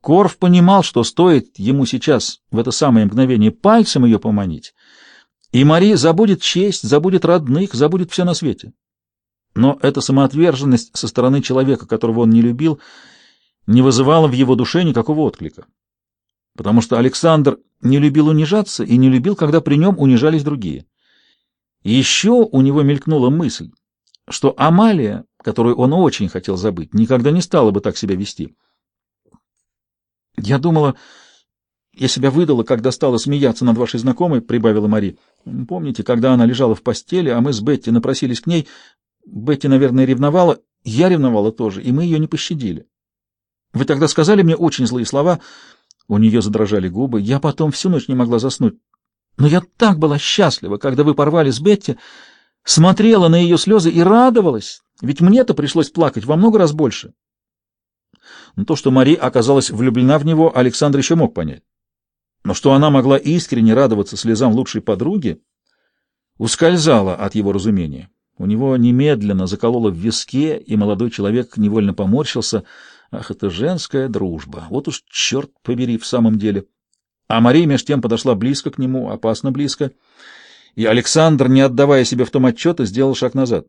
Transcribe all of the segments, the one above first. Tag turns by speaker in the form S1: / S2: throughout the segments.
S1: Корф понимал, что стоит ему сейчас в это самое мгновение пальцем ее поманить, и Мари забудет честь, забудет родных, забудет все на свете. Но эта самоотверженность со стороны человека, которого он не любил, не вызывала в его душе никакого отклика. Потому что Александр не любил унижаться и не любил, когда при нем унижались другие. Еще у него мелькнула мысль, что Амалия, которую он очень хотел забыть, никогда не стала бы так себя вести. «Я думала, я себя выдала, когда стала смеяться над вашей знакомой», — прибавила Мари. «Помните, когда она лежала в постели, а мы с Бетти напросились к ней? Бетти, наверное, ревновала, я ревновала тоже, и мы ее не пощадили. Вы тогда сказали мне очень злые слова, у нее задрожали губы, я потом всю ночь не могла заснуть. Но я так была счастлива, когда вы порвали с Бетти, смотрела на ее слезы и радовалась, ведь мне-то пришлось плакать во много раз больше». Но то, что Мари оказалась влюблена в него, Александр еще мог понять. Но что она могла искренне радоваться слезам лучшей подруги, ускользало от его разумения. У него немедленно закололо в виске, и молодой человек невольно поморщился. Ах, это женская дружба! Вот уж черт побери в самом деле! А Мария меж тем подошла близко к нему, опасно близко, и Александр, не отдавая себе в том отчета, сделал шаг назад.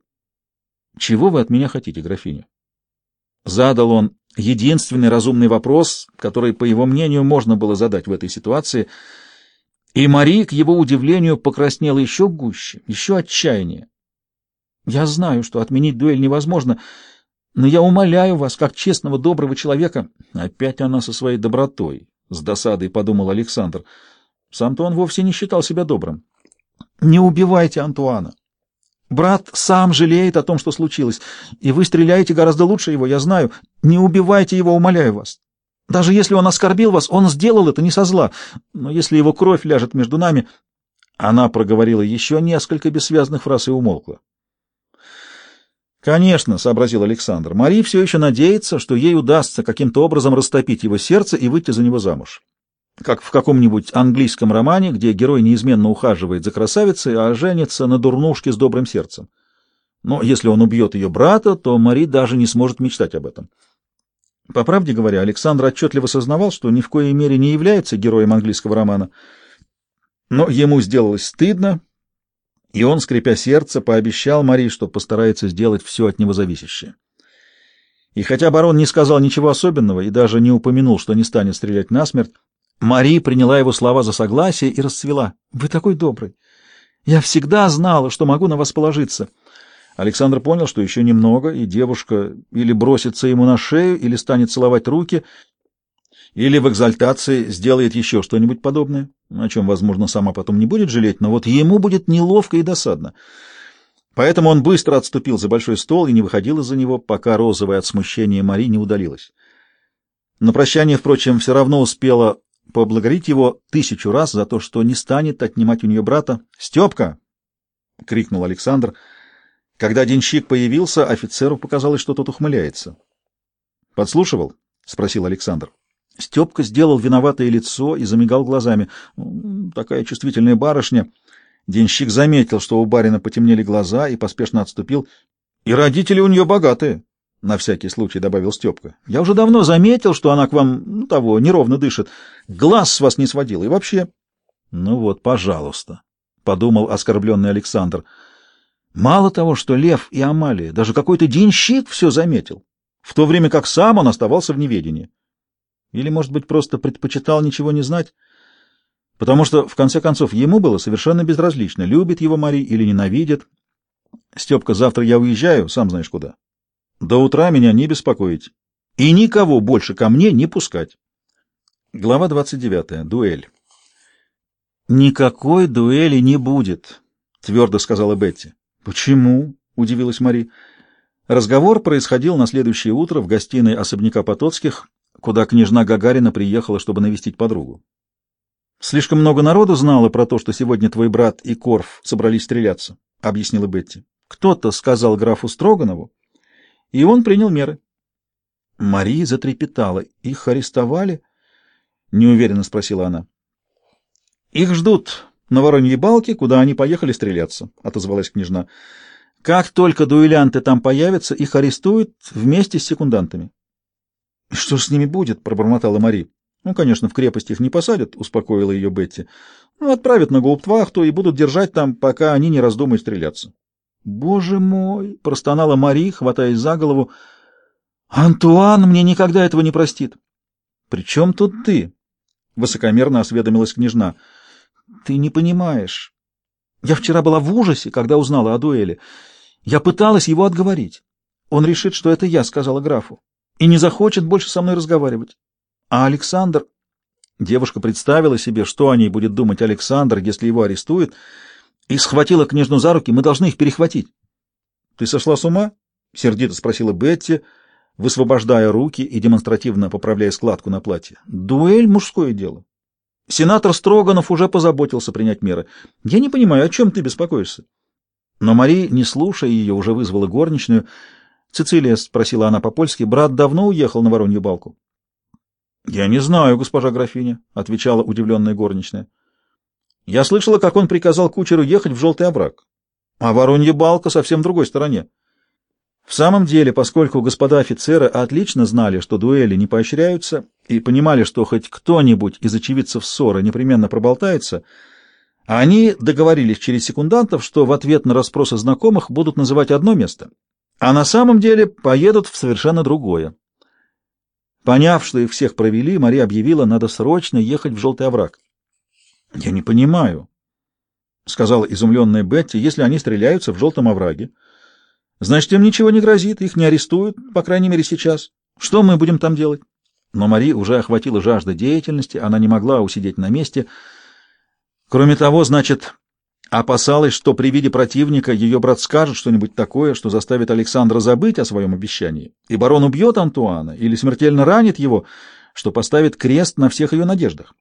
S1: — Чего вы от меня хотите, графиня? Задал он единственный разумный вопрос, который, по его мнению, можно было задать в этой ситуации, и Мари, к его удивлению, покраснела еще гуще, еще отчаяннее. «Я знаю, что отменить дуэль невозможно, но я умоляю вас, как честного, доброго человека...» Опять она со своей добротой, — с досадой подумал Александр. Сам-то он вовсе не считал себя добрым. «Не убивайте Антуана. Брат сам жалеет о том, что случилось, и вы стреляете гораздо лучше его, я знаю. Не убивайте его, умоляю вас. Даже если он оскорбил вас, он сделал это не со зла. Но если его кровь ляжет между нами... Она проговорила еще несколько бессвязных фраз и умолкла. «Конечно», — сообразил Александр, — «Мари все еще надеется, что ей удастся каким-то образом растопить его сердце и выйти за него замуж как в каком-нибудь английском романе, где герой неизменно ухаживает за красавицей, а женится на дурнушке с добрым сердцем. Но если он убьет ее брата, то Мари даже не сможет мечтать об этом. По правде говоря, Александр отчетливо сознавал, что ни в коей мере не является героем английского романа. Но ему сделалось стыдно, и он, скрипя сердце, пообещал Мари, что постарается сделать все от него зависящее. И хотя барон не сказал ничего особенного и даже не упомянул, что не станет стрелять насмерть, Мари приняла его слова за согласие и расцвела. «Вы такой добрый! Я всегда знала, что могу на вас положиться!» Александр понял, что еще немного, и девушка или бросится ему на шею, или станет целовать руки, или в экзальтации сделает еще что-нибудь подобное, о чем, возможно, сама потом не будет жалеть, но вот ему будет неловко и досадно. Поэтому он быстро отступил за большой стол и не выходил из-за него, пока розовая от смущения Мари не удалилась. На прощание, впрочем, все равно успела поблагодарить его тысячу раз за то, что не станет отнимать у нее брата. «Степка!» — крикнул Александр. Когда денщик появился, офицеру показалось, что тот ухмыляется. «Подслушивал?» — спросил Александр. Степка сделал виноватое лицо и замигал глазами. Такая чувствительная барышня. Денщик заметил, что у барина потемнели глаза, и поспешно отступил. «И родители у нее богатые!» На всякий случай добавил Степка. Я уже давно заметил, что она к вам, ну, того, неровно дышит. Глаз с вас не сводила. И вообще... Ну вот, пожалуйста, — подумал оскорбленный Александр. Мало того, что Лев и Амалия, даже какой-то денщик все заметил, в то время как сам он оставался в неведении. Или, может быть, просто предпочитал ничего не знать? Потому что, в конце концов, ему было совершенно безразлично, любит его Мари или ненавидит. Степка, завтра я уезжаю, сам знаешь куда. До утра меня не беспокоить. И никого больше ко мне не пускать. Глава 29. Дуэль. «Никакой дуэли не будет», — твердо сказала Бетти. «Почему?» — удивилась Мари. Разговор происходил на следующее утро в гостиной особняка Потоцких, куда княжна Гагарина приехала, чтобы навестить подругу. «Слишком много народу знало про то, что сегодня твой брат и Корф собрались стреляться», — объяснила Бетти. «Кто-то сказал графу Строганову, и он принял меры. Мария затрепетала. «Их арестовали?» — неуверенно спросила она. «Их ждут на Вороньей балке, куда они поехали стреляться», — отозвалась княжна. «Как только дуэлянты там появятся, их арестуют вместе с секундантами». Что ж с ними будет? — пробормотала Мари. — Ну, конечно, в крепость их не посадят, — успокоила ее Бетти. — Ну, отправят на гауптвахту и будут держать там, пока они не раздумают стреляться. — Боже мой! — простонала Мари, хватаясь за голову. — Антуан мне никогда этого не простит. — При чем тут ты? — высокомерно осведомилась княжна. — Ты не понимаешь. Я вчера была в ужасе, когда узнала о дуэли. Я пыталась его отговорить. Он решит, что это я сказала графу, и не захочет больше со мной разговаривать. А Александр... Девушка представила себе, что о ней будет думать Александр, если его арестуют, и схватила княжну за руки. Мы должны их перехватить. — Ты сошла с ума? — сердито спросила Бетти, высвобождая руки и демонстративно поправляя складку на платье. — Дуэль — мужское дело. Сенатор Строганов уже позаботился принять меры. Я не понимаю, о чем ты беспокоишься? Но Мари, не слушая ее, уже вызвала горничную. Цицилия, — спросила она по-польски, — брат давно уехал на Воронью балку? — Я не знаю, госпожа графиня, — отвечала удивленная горничная. — Я слышала, как он приказал кучеру ехать в Желтый овраг. А Воронья балка совсем в другой стороне. В самом деле, поскольку господа офицеры отлично знали, что дуэли не поощряются, и понимали, что хоть кто-нибудь из очевидцев ссоры непременно проболтается, они договорились через секундантов, что в ответ на расспросы знакомых будут называть одно место, а на самом деле поедут в совершенно другое. Поняв, что их всех провели, Мария объявила, надо срочно ехать в Желтый овраг. — Я не понимаю, — сказала изумленная Бетти, — если они стреляются в Желтом овраге. Значит, им ничего не грозит, их не арестуют, по крайней мере, сейчас. Что мы будем там делать? Но Мари уже охватила жажда деятельности, она не могла усидеть на месте. Кроме того, значит, Опасалась, что при виде противника ее брат скажет что-нибудь такое, что заставит Александра забыть о своем обещании, и барон убьет Антуана или смертельно ранит его, что поставит крест на всех ее надеждах.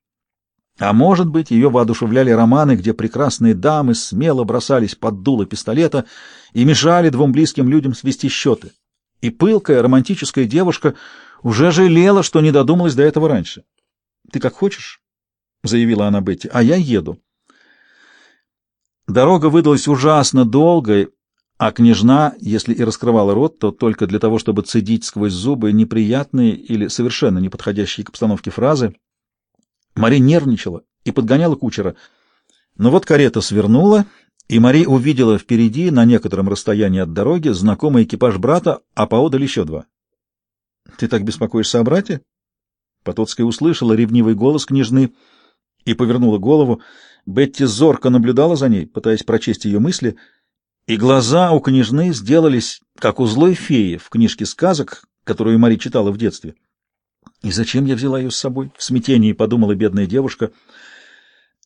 S1: А может быть, ее воодушевляли романы, где прекрасные дамы смело бросались под дуло пистолета и мешали двум близким людям свести счеты. И пылкая романтическая девушка уже жалела, что не додумалась до этого раньше. — Ты как хочешь, — заявила она Бетти, — а я еду. Дорога выдалась ужасно долгой, а княжна, если и раскрывала рот, то только для того, чтобы цедить сквозь зубы неприятные или совершенно неподходящие к обстановке фразы. Мари нервничала и подгоняла кучера. Но вот карета свернула, и Мари увидела впереди, на некотором расстоянии от дороги, знакомый экипаж брата, а поодаль еще два. — Ты так беспокоишься о брате? Потоцкая услышала ревнивый голос княжны и повернула голову. Бетти зорко наблюдала за ней, пытаясь прочесть ее мысли, и глаза у княжны сделались, как у злой феи в книжке сказок, которую Мари читала в детстве. «И зачем я взяла ее с собой?» — в смятении подумала бедная девушка —